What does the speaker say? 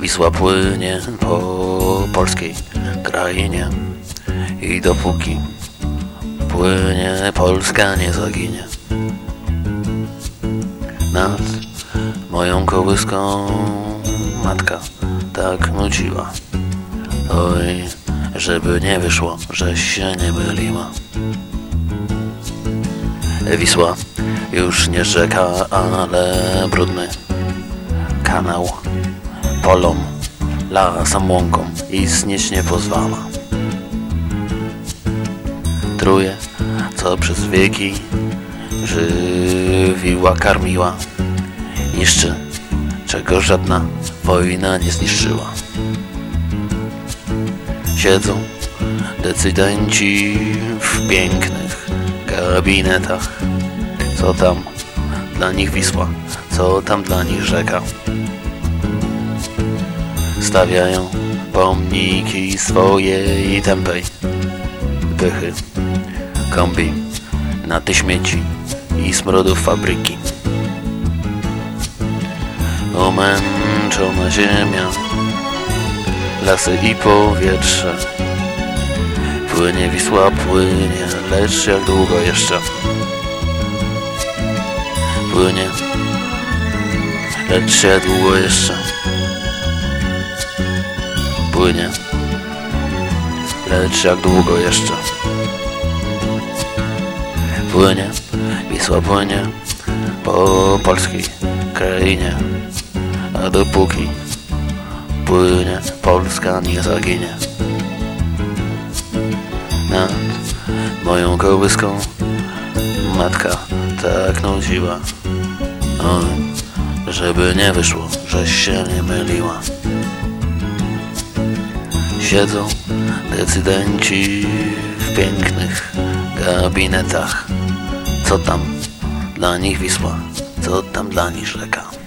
Wisła płynie po polskiej krainie i dopóki płynie, Polska nie zaginie. Nad moją kołyską matka tak nuciła. Oj, żeby nie wyszło, żeś się nie myliła. Wisła już nie rzeka, ale brudny kanał polom, lasom, łąkom istnieć nie pozwala. Truje, co przez wieki żywiła, karmiła, niszczy, czego żadna wojna nie zniszczyła. Siedzą decydenci w pięknych gabinetach. Co tam dla nich Wisła, co tam dla nich rzeka. Stawiają pomniki swojej tępej pychy, kombi na te śmieci i smrodów fabryki. Omęczona ziemia, lasy i powietrze. Płynie Wisła, płynie, lecz jak długo jeszcze? Płynie, lecz jak długo jeszcze? Płynie, lecz jak długo jeszcze? Płynie, Wisła płynie po polskiej krainie, a dopóki płynie, Polska nie zaginie. Nad moją kołyską matka tak nudziła. Oj, żeby nie wyszło, żeś się nie myliła. Siedzą decydenci w pięknych gabinetach. Co tam dla nich Wisła, co tam dla nich rzeka.